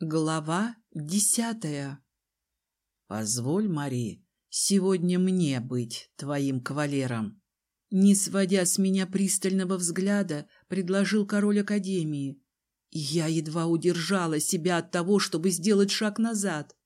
Глава десятая «Позволь, Мари, сегодня мне быть твоим кавалером». Не сводя с меня пристального взгляда, предложил король Академии. Я едва удержала себя от того, чтобы сделать шаг назад.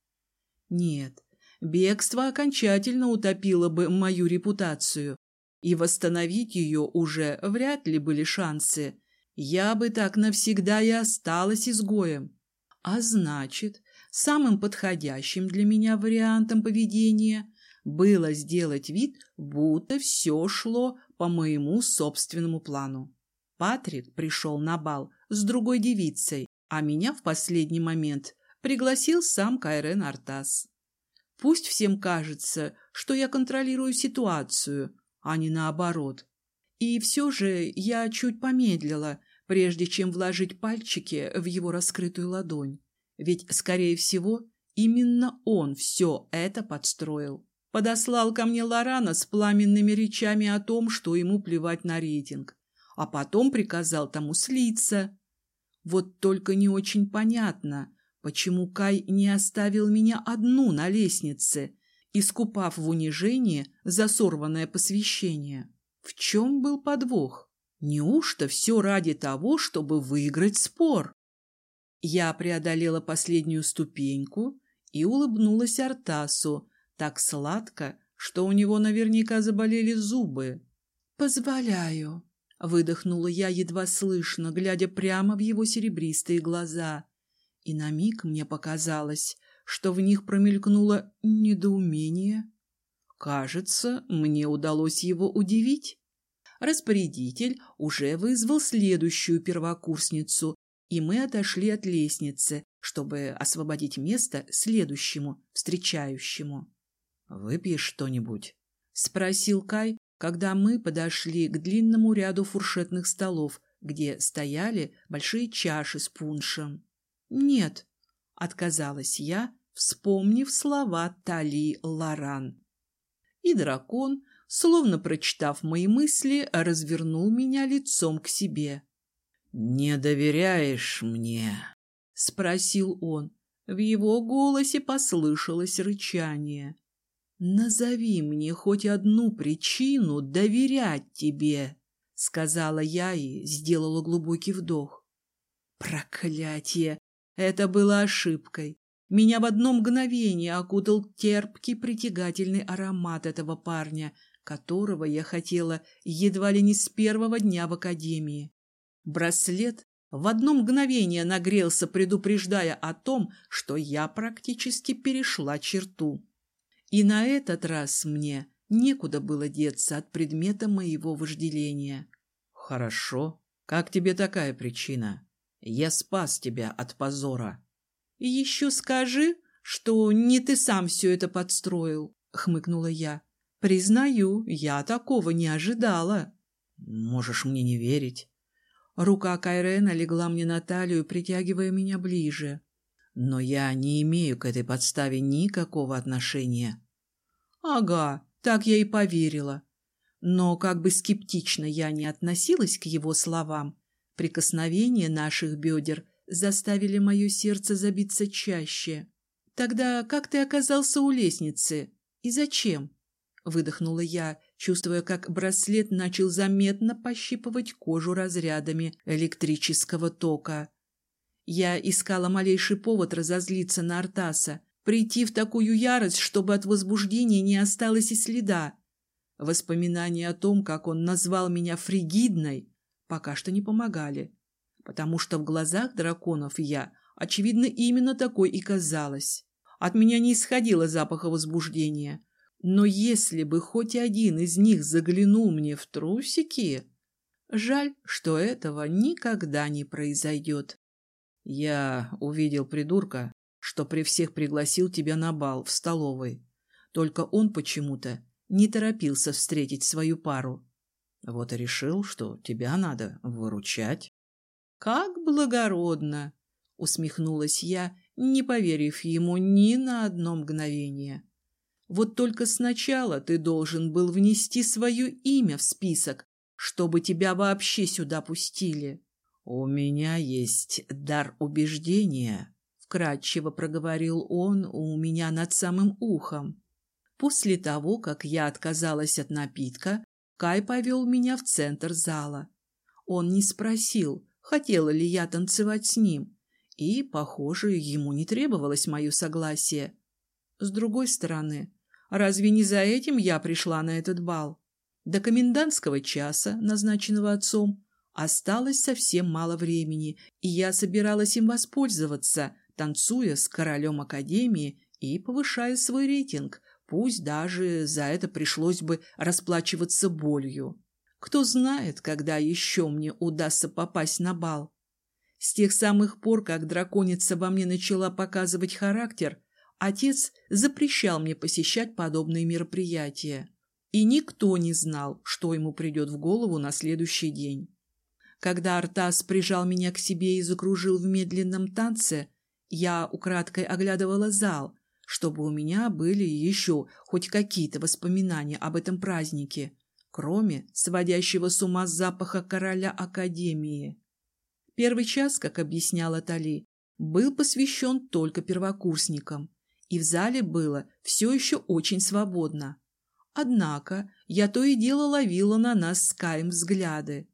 Нет, бегство окончательно утопило бы мою репутацию, и восстановить ее уже вряд ли были шансы. Я бы так навсегда и осталась изгоем. А значит, самым подходящим для меня вариантом поведения было сделать вид, будто все шло по моему собственному плану. Патрик пришел на бал с другой девицей, а меня в последний момент пригласил сам Кайрен Артас. Пусть всем кажется, что я контролирую ситуацию, а не наоборот. И все же я чуть помедлила, прежде чем вложить пальчики в его раскрытую ладонь. Ведь, скорее всего, именно он все это подстроил. Подослал ко мне Лорана с пламенными речами о том, что ему плевать на рейтинг, а потом приказал тому слиться. Вот только не очень понятно, почему Кай не оставил меня одну на лестнице, искупав в унижении за сорванное посвящение. В чем был подвох? Неужто все ради того, чтобы выиграть спор? Я преодолела последнюю ступеньку и улыбнулась Артасу так сладко, что у него наверняка заболели зубы. «Позволяю», — выдохнула я едва слышно, глядя прямо в его серебристые глаза. И на миг мне показалось, что в них промелькнуло недоумение. Кажется, мне удалось его удивить. Распорядитель уже вызвал следующую первокурсницу, и мы отошли от лестницы, чтобы освободить место следующему, встречающему. «Выпьешь что-нибудь?» — спросил Кай, когда мы подошли к длинному ряду фуршетных столов, где стояли большие чаши с пуншем. «Нет», — отказалась я, вспомнив слова Тали Лоран. И дракон, словно прочитав мои мысли, развернул меня лицом к себе. «Не доверяешь мне?» — спросил он. В его голосе послышалось рычание. «Назови мне хоть одну причину доверять тебе», — сказала я и сделала глубокий вдох. Проклятие! Это было ошибкой. Меня в одно мгновение окутал терпкий притягательный аромат этого парня, которого я хотела едва ли не с первого дня в академии. Браслет в одно мгновение нагрелся, предупреждая о том, что я практически перешла черту. И на этот раз мне некуда было деться от предмета моего вожделения. «Хорошо. Как тебе такая причина? Я спас тебя от позора». «И еще скажи, что не ты сам все это подстроил», — хмыкнула я. «Признаю, я такого не ожидала». «Можешь мне не верить». Рука Кайрена легла мне на талию, притягивая меня ближе. Но я не имею к этой подставе никакого отношения. Ага, так я и поверила. Но как бы скептично я не относилась к его словам, прикосновения наших бедер заставили мое сердце забиться чаще. Тогда как ты оказался у лестницы? И зачем? Выдохнула я, чувствуя, как браслет начал заметно пощипывать кожу разрядами электрического тока. Я искала малейший повод разозлиться на Артаса, прийти в такую ярость, чтобы от возбуждения не осталось и следа. Воспоминания о том, как он назвал меня фригидной, пока что не помогали, потому что в глазах драконов я, очевидно, именно такой и казалась. От меня не исходило запаха возбуждения, но если бы хоть один из них заглянул мне в трусики, жаль, что этого никогда не произойдет. Я увидел придурка, что при всех пригласил тебя на бал в столовой. Только он почему-то не торопился встретить свою пару. Вот и решил, что тебя надо выручать. — Как благородно! — усмехнулась я, не поверив ему ни на одно мгновение. Вот только сначала ты должен был внести свое имя в список, чтобы тебя вообще сюда пустили. У меня есть дар убеждения, в вкрадчиво проговорил он у меня над самым ухом. После того, как я отказалась от напитка, Кай повел меня в центр зала. Он не спросил, хотела ли я танцевать с ним, и, похоже, ему не требовалось мое согласие. С другой стороны, разве не за этим я пришла на этот бал? До комендантского часа, назначенного отцом, осталось совсем мало времени, и я собиралась им воспользоваться, танцуя с королем Академии и повышая свой рейтинг – Пусть даже за это пришлось бы расплачиваться болью. Кто знает, когда еще мне удастся попасть на бал. С тех самых пор, как драконица во мне начала показывать характер, отец запрещал мне посещать подобные мероприятия. И никто не знал, что ему придет в голову на следующий день. Когда Артас прижал меня к себе и закружил в медленном танце, я украдкой оглядывала зал, чтобы у меня были еще хоть какие-то воспоминания об этом празднике, кроме сводящего с ума запаха короля Академии. Первый час, как объясняла Тали, был посвящен только первокурсникам, и в зале было все еще очень свободно. Однако я то и дело ловила на нас с Каем взгляды.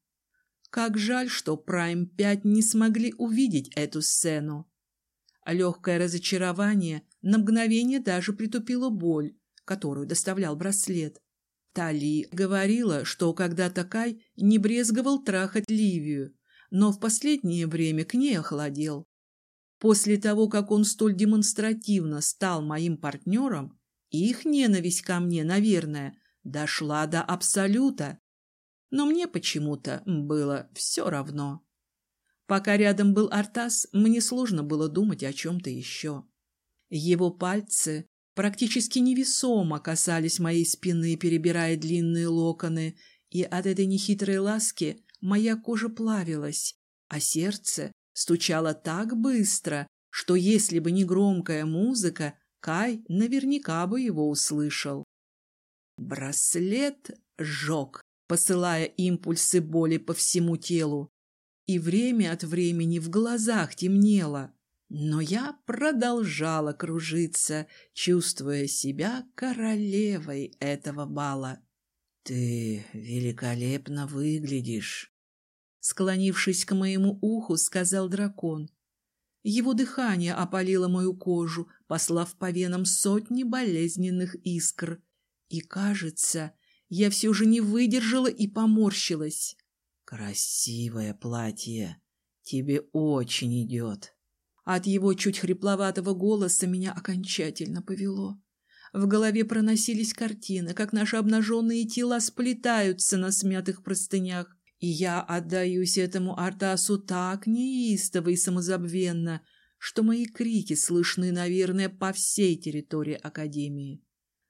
Как жаль, что Прайм-5 не смогли увидеть эту сцену. Легкое разочарование на мгновение даже притупила боль, которую доставлял браслет. Тали говорила, что когда-то Кай не брезговал трахать Ливию, но в последнее время к ней охладел. После того, как он столь демонстративно стал моим партнером, их ненависть ко мне, наверное, дошла до абсолюта. Но мне почему-то было все равно. Пока рядом был Артас, мне сложно было думать о чем-то еще. Его пальцы практически невесомо касались моей спины, перебирая длинные локоны, и от этой нехитрой ласки моя кожа плавилась, а сердце стучало так быстро, что если бы не громкая музыка, Кай наверняка бы его услышал. Браслет жег, посылая импульсы боли по всему телу, и время от времени в глазах темнело. Но я продолжала кружиться, чувствуя себя королевой этого бала. «Ты великолепно выглядишь», — склонившись к моему уху, сказал дракон. Его дыхание опалило мою кожу, послав по венам сотни болезненных искр. И, кажется, я все же не выдержала и поморщилась. «Красивое платье. Тебе очень идет». От его чуть хрипловатого голоса меня окончательно повело. В голове проносились картины, как наши обнаженные тела сплетаются на смятых простынях, и я отдаюсь этому Артасу так неистово и самозабвенно, что мои крики слышны, наверное, по всей территории Академии.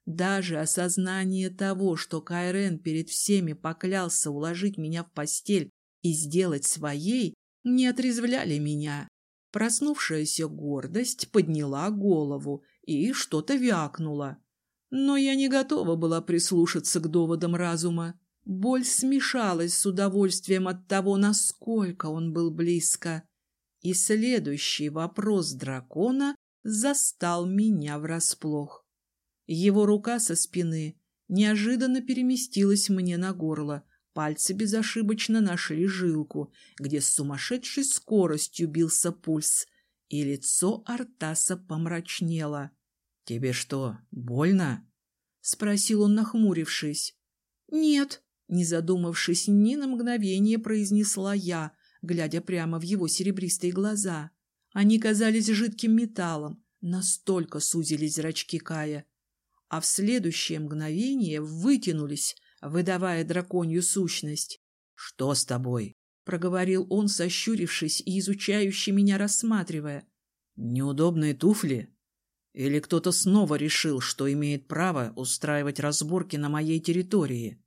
Даже осознание того, что Кайрен перед всеми поклялся уложить меня в постель и сделать своей, не отрезвляли меня. Проснувшаяся гордость подняла голову и что-то вякнула. Но я не готова была прислушаться к доводам разума. Боль смешалась с удовольствием от того, насколько он был близко. И следующий вопрос дракона застал меня врасплох. Его рука со спины неожиданно переместилась мне на горло, Пальцы безошибочно нашли жилку, где с сумасшедшей скоростью бился пульс, и лицо Артаса помрачнело. — Тебе что, больно? — спросил он, нахмурившись. — Нет, — не задумавшись ни на мгновение, произнесла я, глядя прямо в его серебристые глаза. Они казались жидким металлом, настолько сузились зрачки Кая. А в следующее мгновение вытянулись, выдавая драконью сущность. «Что с тобой?» — проговорил он, сощурившись и изучающий меня рассматривая. «Неудобные туфли? Или кто-то снова решил, что имеет право устраивать разборки на моей территории?»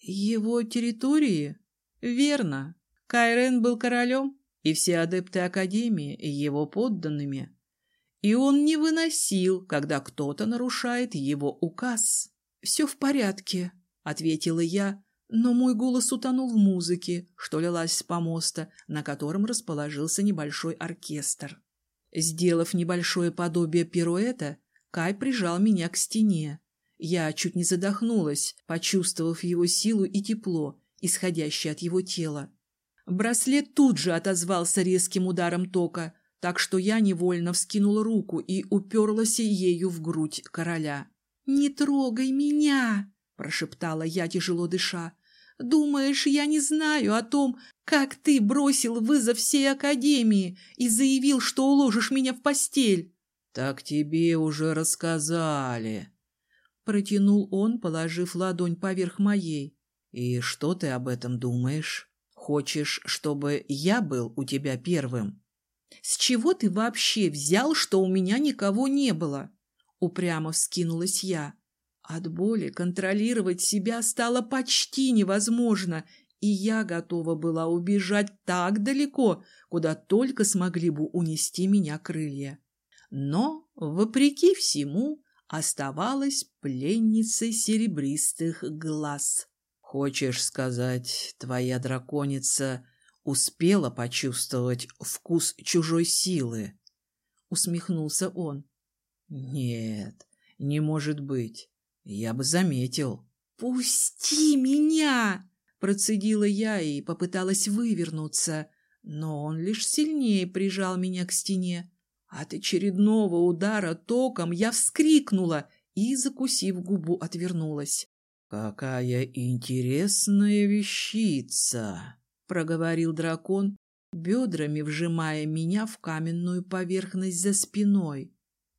«Его территории? Верно. Кайрен был королем, и все адепты Академии его подданными. И он не выносил, когда кто-то нарушает его указ. Все в порядке», — ответила я, но мой голос утонул в музыке, что лилась с помоста, на котором расположился небольшой оркестр. Сделав небольшое подобие пируэта, Кай прижал меня к стене. Я чуть не задохнулась, почувствовав его силу и тепло, исходящее от его тела. Браслет тут же отозвался резким ударом тока, так что я невольно вскинула руку и уперлась ею в грудь короля. «Не трогай меня!» – прошептала я, тяжело дыша. «Думаешь, я не знаю о том, как ты бросил вызов всей Академии и заявил, что уложишь меня в постель?» «Так тебе уже рассказали», — протянул он, положив ладонь поверх моей. «И что ты об этом думаешь? Хочешь, чтобы я был у тебя первым?» «С чего ты вообще взял, что у меня никого не было?» Упрямо вскинулась я. От боли контролировать себя стало почти невозможно, и я готова была убежать так далеко, куда только смогли бы унести меня крылья. Но, вопреки всему, оставалась пленницей серебристых глаз. «Хочешь сказать, твоя драконица успела почувствовать вкус чужой силы?» Усмехнулся он. «Нет, не может быть. Я бы заметил». «Пусти меня!» Процедила я и попыталась вывернуться, но он лишь сильнее прижал меня к стене. От очередного удара током я вскрикнула и, закусив губу, отвернулась. «Какая интересная вещица!» — проговорил дракон, бедрами вжимая меня в каменную поверхность за спиной.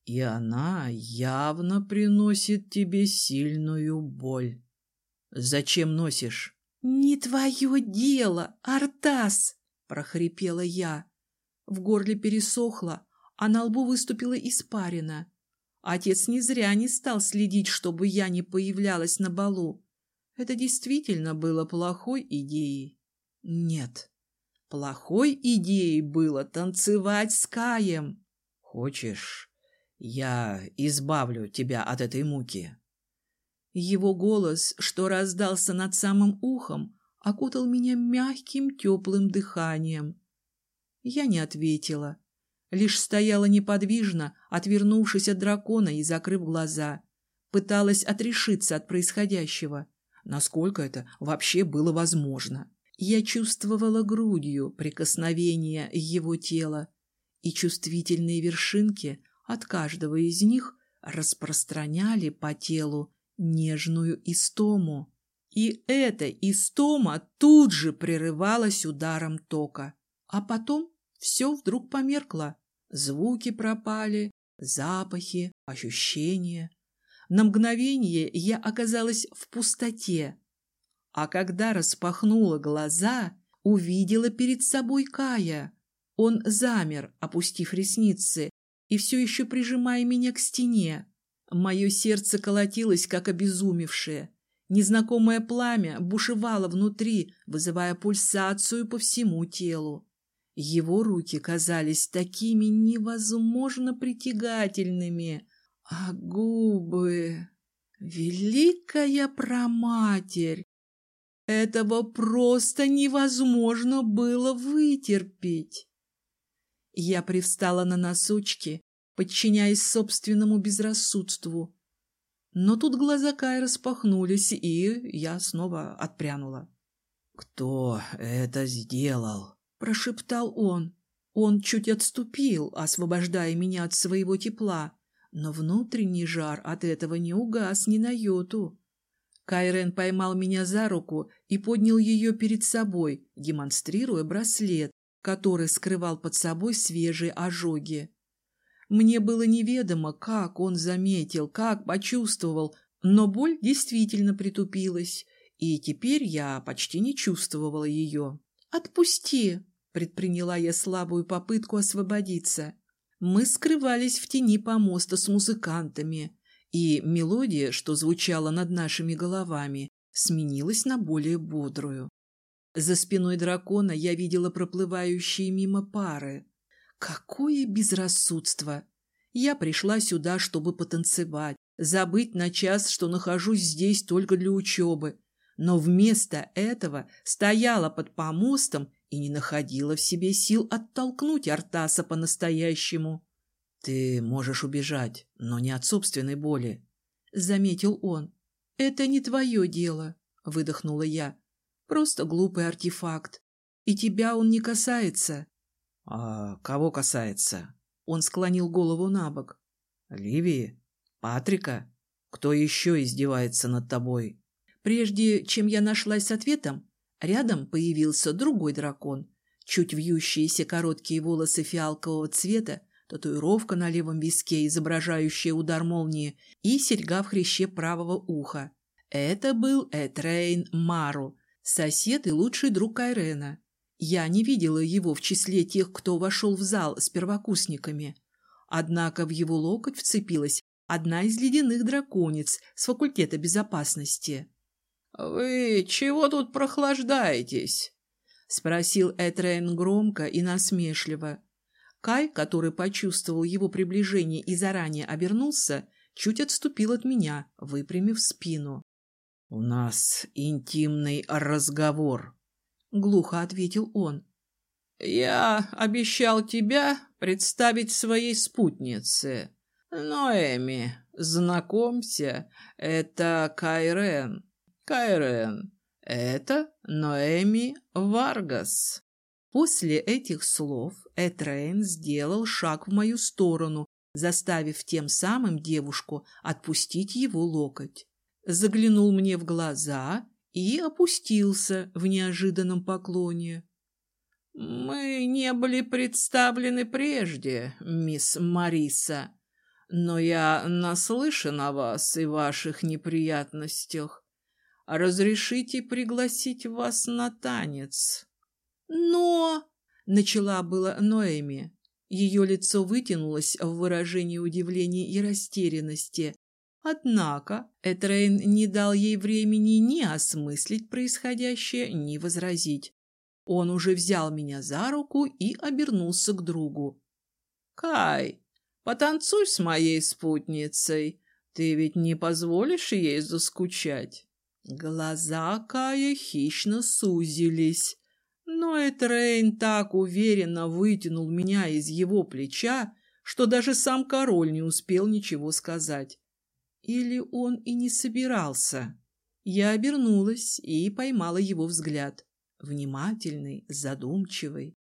«И она явно приносит тебе сильную боль. Зачем носишь?» «Не твое дело, Артас!» — прохрипела я. В горле пересохло, а на лбу выступила испарина. Отец не зря не стал следить, чтобы я не появлялась на балу. Это действительно было плохой идеей. Нет, плохой идеей было танцевать с Каем. «Хочешь, я избавлю тебя от этой муки?» Его голос, что раздался над самым ухом, окутал меня мягким теплым дыханием. Я не ответила, лишь стояла неподвижно, отвернувшись от дракона и закрыв глаза. Пыталась отрешиться от происходящего. Насколько это вообще было возможно? Я чувствовала грудью прикосновение его тела, и чувствительные вершинки от каждого из них распространяли по телу нежную истому. И эта истома тут же прерывалась ударом тока. А потом все вдруг померкло. Звуки пропали, запахи, ощущения. На мгновение я оказалась в пустоте. А когда распахнула глаза, увидела перед собой Кая. Он замер, опустив ресницы, и все еще прижимая меня к стене. Мое сердце колотилось, как обезумевшее. Незнакомое пламя бушевало внутри, вызывая пульсацию по всему телу. Его руки казались такими невозможно притягательными, а губы... Великая проматерь! Этого просто невозможно было вытерпеть. Я привстала на носочки подчиняясь собственному безрассудству. Но тут глаза Кай распахнулись, и я снова отпрянула. «Кто это сделал?» – прошептал он. Он чуть отступил, освобождая меня от своего тепла, но внутренний жар от этого не угас ни на йоту. Кайрен поймал меня за руку и поднял ее перед собой, демонстрируя браслет, который скрывал под собой свежие ожоги. Мне было неведомо, как он заметил, как почувствовал, но боль действительно притупилась, и теперь я почти не чувствовала ее. «Отпусти!» — предприняла я слабую попытку освободиться. Мы скрывались в тени помоста с музыкантами, и мелодия, что звучала над нашими головами, сменилась на более бодрую. За спиной дракона я видела проплывающие мимо пары. Какое безрассудство! Я пришла сюда, чтобы потанцевать, забыть на час, что нахожусь здесь только для учебы. Но вместо этого стояла под помостом и не находила в себе сил оттолкнуть Артаса по-настоящему. «Ты можешь убежать, но не от собственной боли», — заметил он. «Это не твое дело», — выдохнула я. «Просто глупый артефакт. И тебя он не касается». «А кого касается?» Он склонил голову на бок. «Ливии? Патрика? Кто еще издевается над тобой?» Прежде чем я нашлась с ответом, рядом появился другой дракон. Чуть вьющиеся короткие волосы фиалкового цвета, татуировка на левом виске, изображающая удар молнии, и серьга в хряще правого уха. Это был Этрейн Мару, сосед и лучший друг Кайрена. Я не видела его в числе тех, кто вошел в зал с первокурсниками. Однако в его локоть вцепилась одна из ледяных драконец с факультета безопасности. «Вы чего тут прохлаждаетесь?» — спросил Этрейн громко и насмешливо. Кай, который почувствовал его приближение и заранее обернулся, чуть отступил от меня, выпрямив спину. «У нас интимный разговор», — глухо ответил он. «Я обещал тебя представить своей спутнице. Ноэми, знакомься, это Кайрен». Кайрен, это Ноэми Варгас». После этих слов Этрейн сделал шаг в мою сторону, заставив тем самым девушку отпустить его локоть. Заглянул мне в глаза и опустился в неожиданном поклоне. «Мы не были представлены прежде, мисс Мариса, но я наслышан о вас и ваших неприятностях. Разрешите пригласить вас на танец. Но... Начала было Ноэми. Ее лицо вытянулось в выражении удивления и растерянности. Однако Этрейн не дал ей времени ни осмыслить происходящее, ни возразить. Он уже взял меня за руку и обернулся к другу. «Кай, потанцуй с моей спутницей. Ты ведь не позволишь ей заскучать?» Глаза Кая хищно сузились, но Этрейн так уверенно вытянул меня из его плеча, что даже сам король не успел ничего сказать. Или он и не собирался. Я обернулась и поймала его взгляд. Внимательный, задумчивый.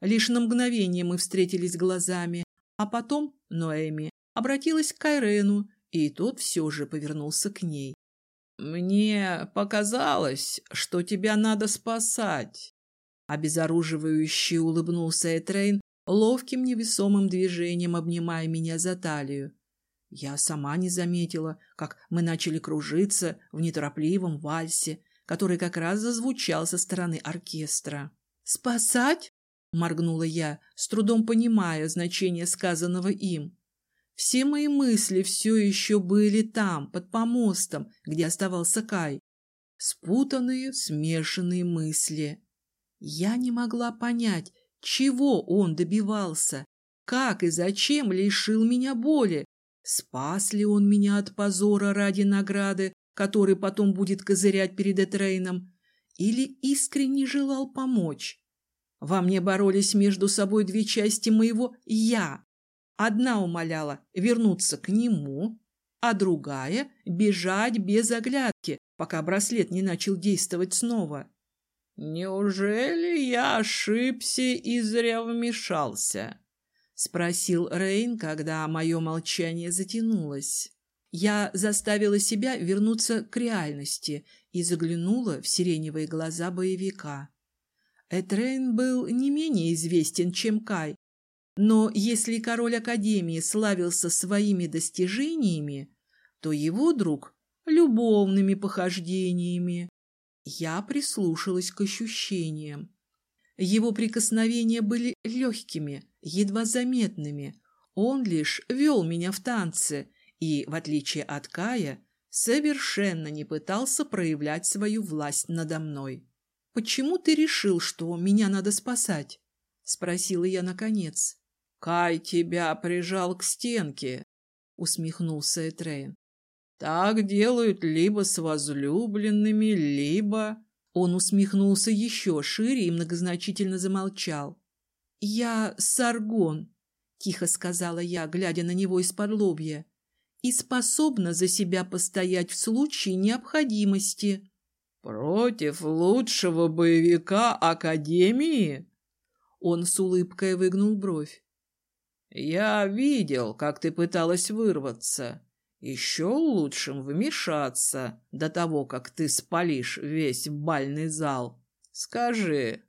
Лишь на мгновение мы встретились глазами, а потом Ноэми обратилась к Кайрену, и тот все же повернулся к ней. «Мне показалось, что тебя надо спасать», — обезоруживающе улыбнулся Этрейн, ловким невесомым движением обнимая меня за талию. Я сама не заметила, как мы начали кружиться в неторопливом вальсе, который как раз зазвучал со стороны оркестра. «Спасать?» — моргнула я, с трудом понимая значение сказанного им. Все мои мысли все еще были там, под помостом, где оставался Кай. Спутанные, смешанные мысли. Я не могла понять, чего он добивался, как и зачем лишил меня боли. Спас ли он меня от позора ради награды, который потом будет козырять перед Этрейном, или искренне желал помочь? Во мне боролись между собой две части моего «я», Одна умоляла вернуться к нему, а другая — бежать без оглядки, пока браслет не начал действовать снова. «Неужели я ошибся и зря вмешался?» — спросил Рейн, когда мое молчание затянулось. Я заставила себя вернуться к реальности и заглянула в сиреневые глаза боевика. Этрейн был не менее известен, чем Кай, но если король Академии славился своими достижениями, то его друг — любовными похождениями. Я прислушалась к ощущениям. Его прикосновения были легкими, едва заметными. Он лишь вел меня в танце и, в отличие от Кая, совершенно не пытался проявлять свою власть надо мной. «Почему ты решил, что меня надо спасать?» — спросила я наконец. Кай тебя прижал к стенке, усмехнулся Этрейн. Так делают либо с возлюбленными, либо... Он усмехнулся еще шире и многозначительно замолчал. «Я Саргон», — тихо сказала я, глядя на него из-под лобья, «и способна за себя постоять в случае необходимости». «Против лучшего боевика Академии?» Он с улыбкой выгнул бровь. «Я видел, как ты пыталась вырваться. Еще лучшим вмешаться до того, как ты спалишь весь бальный зал. Скажи,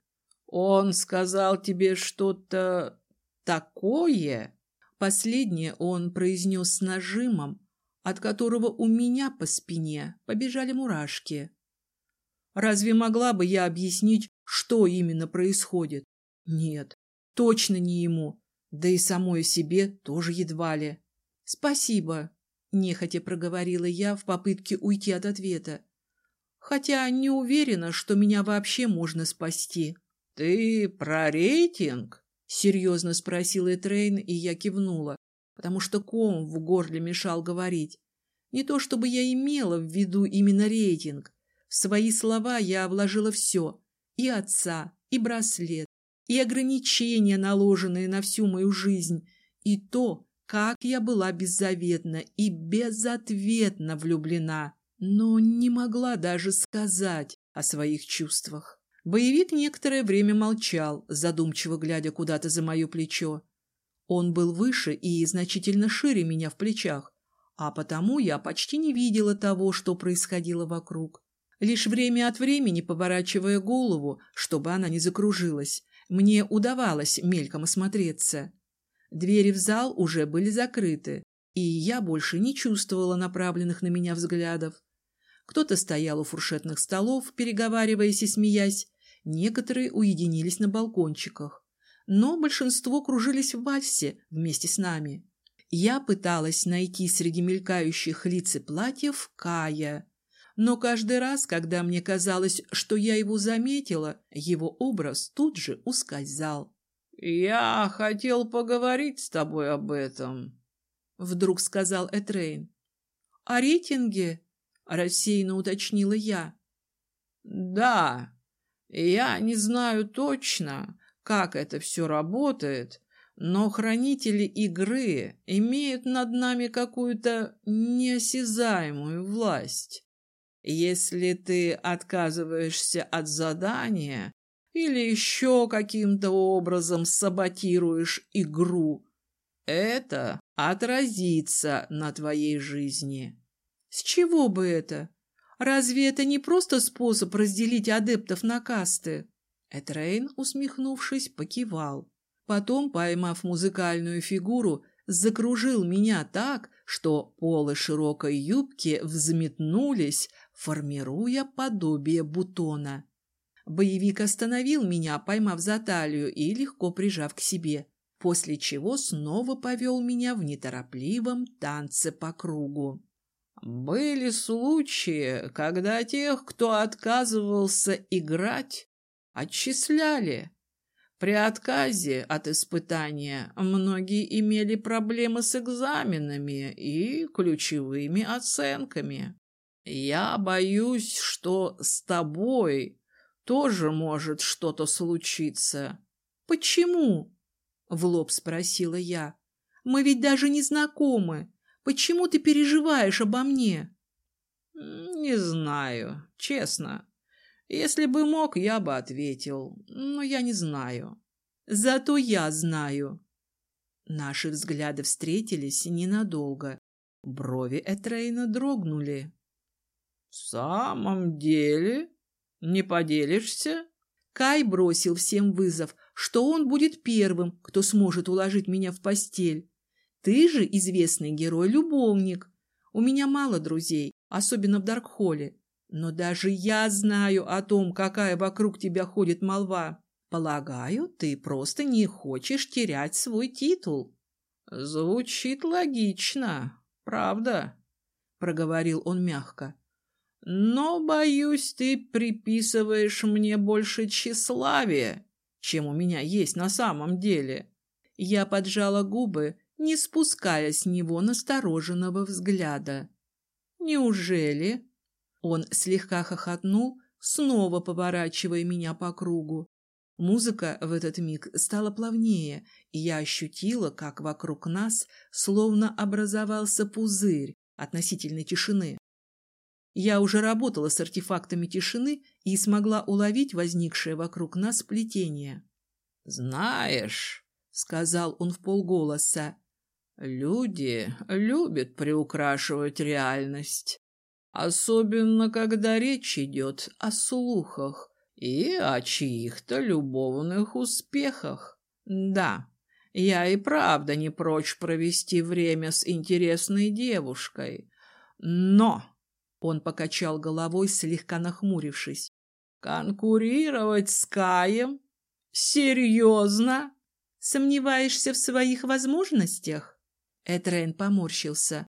он сказал тебе что-то такое?» Последнее он произнес с нажимом, от которого у меня по спине побежали мурашки. Разве могла бы я объяснить, что именно происходит? Нет, точно не ему, да и самой себе тоже едва ли. Спасибо, нехотя проговорила я в попытке уйти от ответа. Хотя не уверена, что меня вообще можно спасти. Ты про рейтинг? Серьезно спросил Этрейн, и я кивнула, потому что ком в горле мешал говорить. Не то чтобы я имела в виду именно рейтинг, в свои слова я вложила все – и отца, и браслет, и ограничения, наложенные на всю мою жизнь, и то, как я была беззаветна и безответно влюблена, но не могла даже сказать о своих чувствах. Боевик некоторое время молчал, задумчиво глядя куда-то за мое плечо. Он был выше и значительно шире меня в плечах, а потому я почти не видела того, что происходило вокруг. Лишь время от времени, поворачивая голову, чтобы она не закружилась, мне удавалось мельком осмотреться. Двери в зал уже были закрыты, и я больше не чувствовала направленных на меня взглядов. Кто-то стоял у фуршетных столов, переговариваясь и смеясь, некоторые уединились на балкончиках, но большинство кружились в вальсе вместе с нами. Я пыталась найти среди мелькающих лиц и платьев Кая, но каждый раз, когда мне казалось, что я его заметила, его образ тут же ускользал. «Я хотел поговорить с тобой об этом», — вдруг сказал Этрейн. «О рейтинге?» — рассеянно уточнила я. «Да, я не знаю точно, как это все работает, но хранители игры имеют над нами какую-то неосязаемую власть. Если ты отказываешься от задания или еще каким-то образом саботируешь игру, это отразится на твоей жизни. С чего бы это? Разве это не просто способ разделить адептов на касты? Этрейн, усмехнувшись, покивал. Потом, поймав музыкальную фигуру, закружил меня так, что полы широкой юбки взметнулись, формируя подобие бутона. Боевик остановил меня, поймав за талию и легко прижав к себе, после чего снова повел меня в неторопливом танце по кругу. Были случаи, когда тех, кто отказывался играть, отчисляли. При отказе от испытания многие имели проблемы с экзаменами и ключевыми оценками. Я боюсь, что с тобой тоже может что-то случиться. Почему? В лоб спросила я. Мы ведь даже не знакомы. Почему ты переживаешь обо мне? Не знаю, честно. Если бы мог, я бы ответил, но я не знаю. Зато я знаю. Наши взгляды встретились ненадолго. Брови Этрейна дрогнули. «В самом деле? Не поделишься?» Кай бросил всем вызов, что он будет первым, кто сможет уложить меня в постель. Ты же известный герой-любовник. У меня мало друзей, особенно в Даркхолле. Но даже я знаю о том, какая вокруг тебя ходит молва. Полагаю, ты просто не хочешь терять свой титул. Звучит логично, правда, проговорил он мягко. Но, боюсь, ты приписываешь мне больше тщеславия, чем у меня есть на самом деле. Я поджала губы, не спуская с него настороженного взгляда. Неужели? Он слегка хохотнул, снова поворачивая меня по кругу. Музыка в этот миг стала плавнее, и я ощутила, как вокруг нас словно образовался пузырь относительной тишины. Я уже работала с артефактами тишины и смогла уловить возникшее вокруг нас плетение. «Знаешь», — сказал он в полголоса, — «люди любят приукрашивать реальность, особенно когда речь идет о слухах и о чьих-то любовных успехах. Да, я и правда не прочь провести время с интересной девушкой, но...» Он покачал головой, слегка нахмурившись. «Конкурировать с Каем? Серьезно?» «Сомневаешься в своих возможностях?» Этрейн поморщился.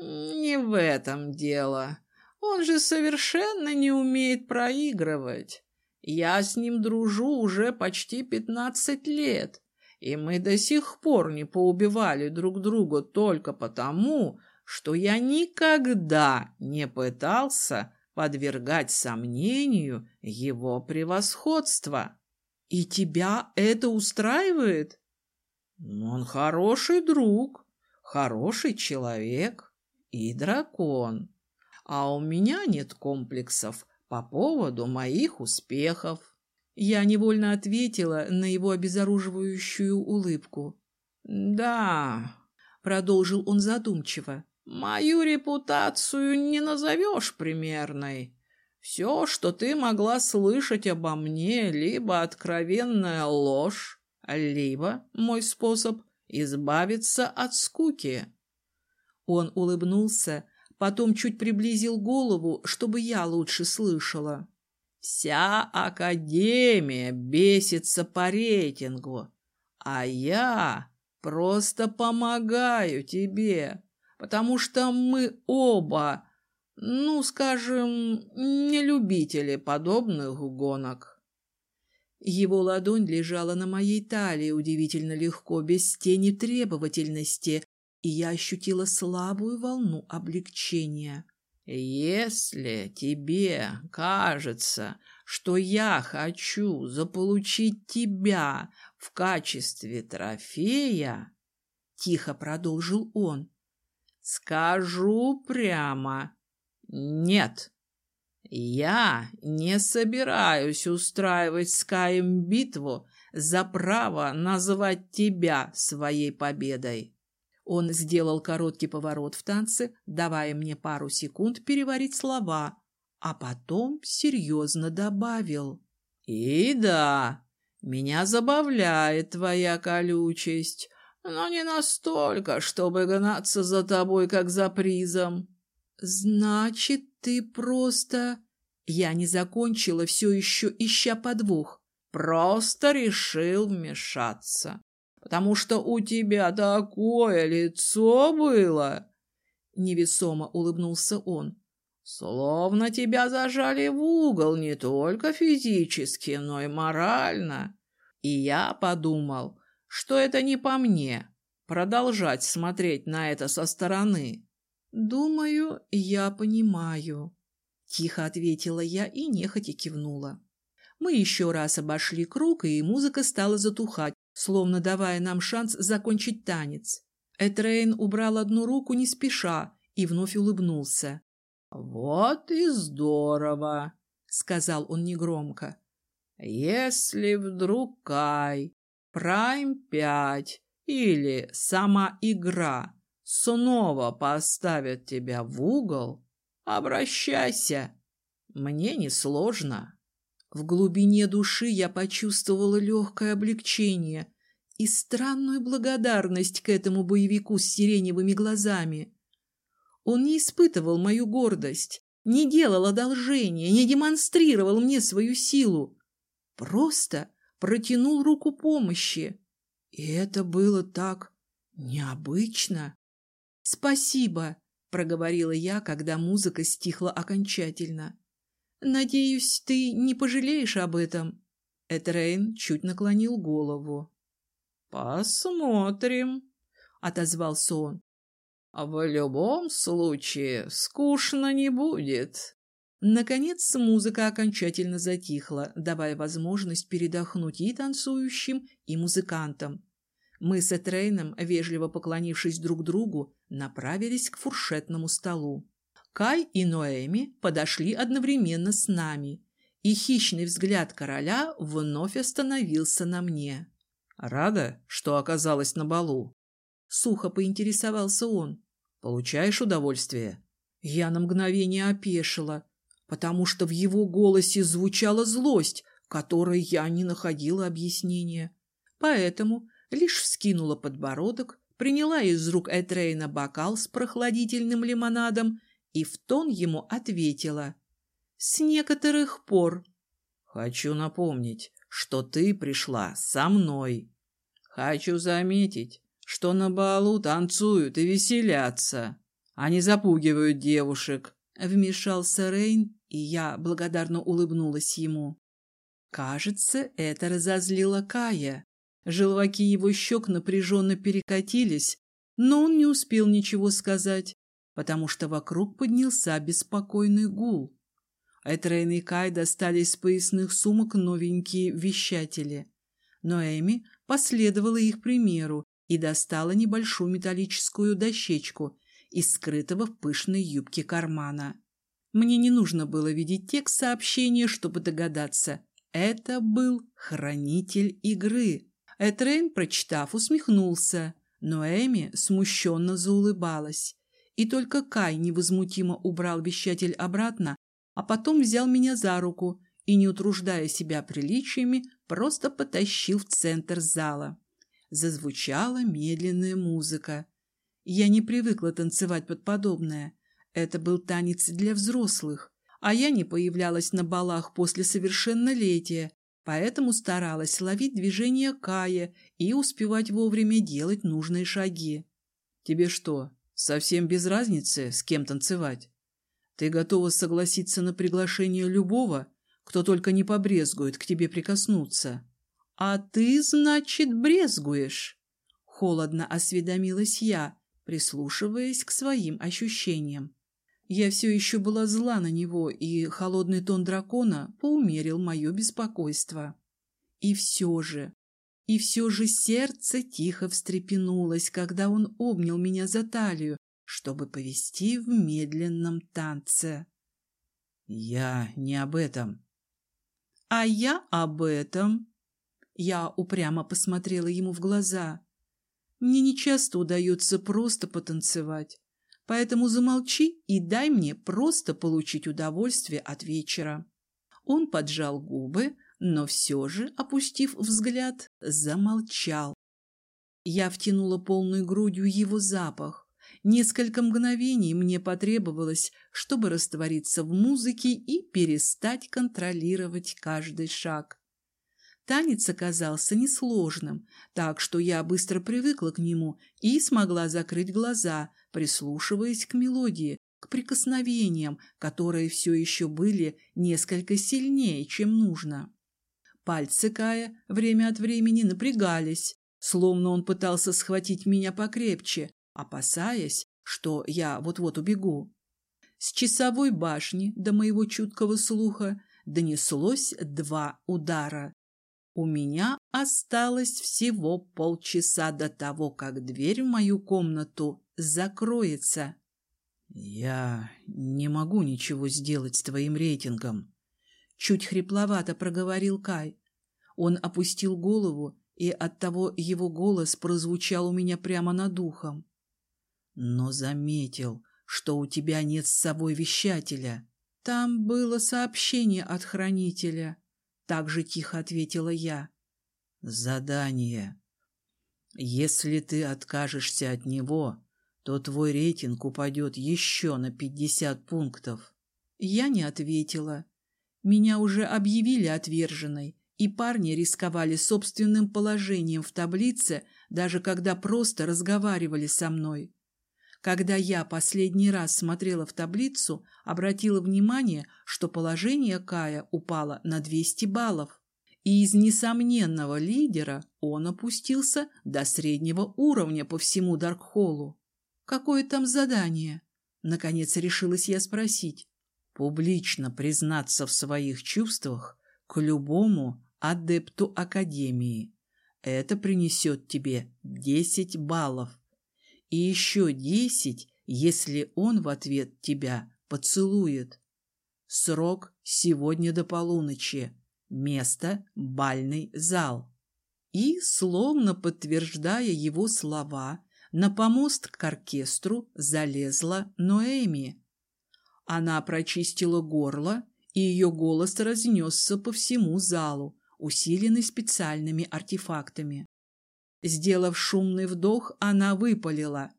«Не в этом дело. Он же совершенно не умеет проигрывать. Я с ним дружу уже почти пятнадцать лет, и мы до сих пор не поубивали друг друга только потому, что я никогда не пытался подвергать сомнению его превосходство. И тебя это устраивает? Он хороший друг, хороший человек и дракон. А у меня нет комплексов по поводу моих успехов. Я невольно ответила на его обезоруживающую улыбку. «Да», — продолжил он задумчиво, Мою репутацию не назовешь примерной. Все, что ты могла слышать обо мне, либо откровенная ложь, либо мой способ избавиться от скуки. Он улыбнулся, потом чуть приблизил голову, чтобы я лучше слышала. Вся Академия бесится по рейтингу, а я просто помогаю тебе потому что мы оба, ну, скажем, не любители подобных гонок. Его ладонь лежала на моей талии удивительно легко, без тени требовательности, и я ощутила слабую волну облегчения. «Если тебе кажется, что я хочу заполучить тебя в качестве трофея, — тихо продолжил он, Скажу прямо. Нет. Я не собираюсь устраивать с Каем битву за право называть тебя своей победой. Он сделал короткий поворот в танце, давая мне пару секунд переварить слова, а потом серьезно добавил. «И да, меня забавляет твоя колючесть, но не настолько, чтобы гнаться за тобой, как за призом. Значит, ты просто... Я не закончила, все еще ища подвох. Просто решил вмешаться, потому что у тебя такое лицо было. Невесомо улыбнулся он. Словно тебя зажали в угол не только физически, но и морально. И я подумал, что это не по мне продолжать смотреть на это со стороны. «Думаю, я понимаю», — тихо ответила я и нехотя кивнула. Мы еще раз обошли круг, и музыка стала затухать, словно давая нам шанс закончить танец. Этрейн убрал одну руку не спеша и вновь улыбнулся. «Вот и здорово», — сказал он негромко. «Если вдруг Кай Прайм-5 или сама игра снова поставят тебя в угол, обращайся. Мне несложно. В глубине души я почувствовала легкое облегчение и странную благодарность к этому боевику с сиреневыми глазами. Он не испытывал мою гордость, не делал одолжения, не демонстрировал мне свою силу. Просто протянул руку помощи. И это было так необычно. «Спасибо», — проговорила я, когда музыка стихла окончательно. «Надеюсь, ты не пожалеешь об этом?» Этрейн чуть наклонил голову. «Посмотрим», — отозвался он. «В любом случае скучно не будет. Наконец музыка окончательно затихла, давая возможность передохнуть и танцующим, и музыкантам. Мы с Этрейном, вежливо поклонившись друг другу, направились к фуршетному столу. Кай и Ноэми подошли одновременно с нами, и хищный взгляд короля вновь остановился на мне. «Рада, что оказалась на балу?» Сухо поинтересовался он. «Получаешь удовольствие?» Я на мгновение опешила, потому что в его голосе звучала злость, которой я не находила объяснения. Поэтому лишь вскинула подбородок, приняла из рук Этрейна бокал с прохладительным лимонадом и в тон ему ответила. «С некоторых пор». «Хочу напомнить, что ты пришла со мной. Хочу заметить, что на балу танцуют и веселятся, а не запугивают девушек», — вмешался Рейн, и я благодарно улыбнулась ему. Кажется, это разозлило Кая. Желваки его щек напряженно перекатились, но он не успел ничего сказать, потому что вокруг поднялся беспокойный гул. Этрейн и Кай достали из поясных сумок новенькие вещатели. Но Эми последовала их примеру и достала небольшую металлическую дощечку из скрытого в пышной юбке кармана. Мне не нужно было видеть текст сообщения, чтобы догадаться. Это был хранитель игры. Этрейн, прочитав, усмехнулся, но Эми смущенно заулыбалась. И только Кай невозмутимо убрал вещатель обратно, а потом взял меня за руку и, не утруждая себя приличиями, просто потащил в центр зала. Зазвучала медленная музыка. Я не привыкла танцевать под подобное. Это был танец для взрослых, а я не появлялась на балах после совершеннолетия, поэтому старалась ловить движения Кая и успевать вовремя делать нужные шаги. «Тебе что, совсем без разницы, с кем танцевать? Ты готова согласиться на приглашение любого, кто только не побрезгует к тебе прикоснуться?» «А ты, значит, брезгуешь?» Холодно осведомилась я, прислушиваясь к своим ощущениям. Я все еще была зла на него, и холодный тон дракона поумерил мое беспокойство. И все же, и все же сердце тихо встрепенулось, когда он обнял меня за талию, чтобы повести в медленном танце. «Я не об этом». «А я об этом». Я упрямо посмотрела ему в глаза. «Мне нечасто удается просто потанцевать. Поэтому замолчи и дай мне просто получить удовольствие от вечера. Он поджал губы, но все же, опустив взгляд, замолчал. Я втянула полной грудью его запах. Несколько мгновений мне потребовалось, чтобы раствориться в музыке и перестать контролировать каждый шаг. Танец оказался несложным, так что я быстро привыкла к нему и смогла закрыть глаза, прислушиваясь к мелодии, к прикосновениям, которые все еще были несколько сильнее, чем нужно. Пальцы Кая время от времени напрягались, словно он пытался схватить меня покрепче, опасаясь, что я вот-вот убегу. С часовой башни до моего чуткого слуха донеслось два удара. У меня осталось всего полчаса до того, как дверь в мою комнату закроется. «Я не могу ничего сделать с твоим рейтингом», — чуть хрипловато проговорил Кай. Он опустил голову, и оттого его голос прозвучал у меня прямо над ухом. «Но заметил, что у тебя нет с собой вещателя». «Там было сообщение от хранителя», — так же тихо ответила я. «Задание. Если ты откажешься от него, то твой рейтинг упадет еще на пятьдесят пунктов. Я не ответила. Меня уже объявили отверженной, и парни рисковали собственным положением в таблице, даже когда просто разговаривали со мной. Когда я последний раз смотрела в таблицу, обратила внимание, что положение Кая упало на 200 баллов. И из несомненного лидера он опустился до среднего уровня по всему Даркхоллу. Какое там задание? Наконец решилась я спросить. Публично признаться в своих чувствах к любому адепту Академии. Это принесет тебе 10 баллов. И еще 10, если он в ответ тебя поцелует. Срок сегодня до полуночи. Место – бальный зал. И, словно подтверждая его слова, на помост к оркестру залезла Ноэми. Она прочистила горло, и ее голос разнесся по всему залу, усиленный специальными артефактами. Сделав шумный вдох, она выпалила.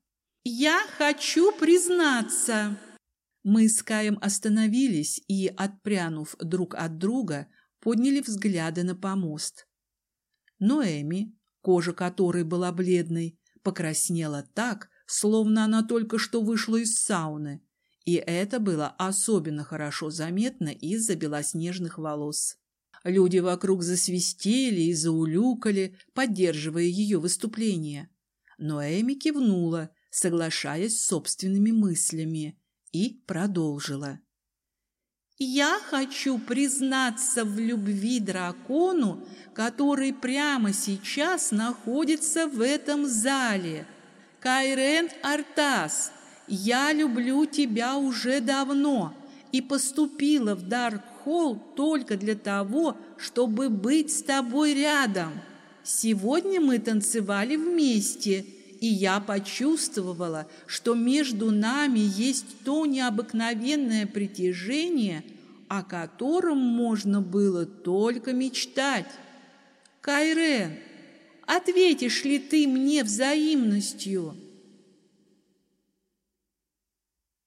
«Я хочу признаться!» Мы с Каем остановились и, отпрянув друг от друга, подняли взгляды на помост. Ноэми, кожа которой была бледной, покраснела так, словно она только что вышла из сауны, и это было особенно хорошо заметно из-за белоснежных волос. Люди вокруг засвистели и заулюкали, поддерживая ее выступление. Но Эми кивнула, соглашаясь с собственными мыслями, и продолжила. «Я хочу признаться в любви дракону, который прямо сейчас находится в этом зале. Кайрен Артас, я люблю тебя уже давно и поступила в Дарк холл только для того, чтобы быть с тобой рядом. Сегодня мы танцевали вместе, и я почувствовала, что между нами есть то необыкновенное притяжение, о котором можно было только мечтать. Кайрен, ответишь ли ты мне взаимностью?»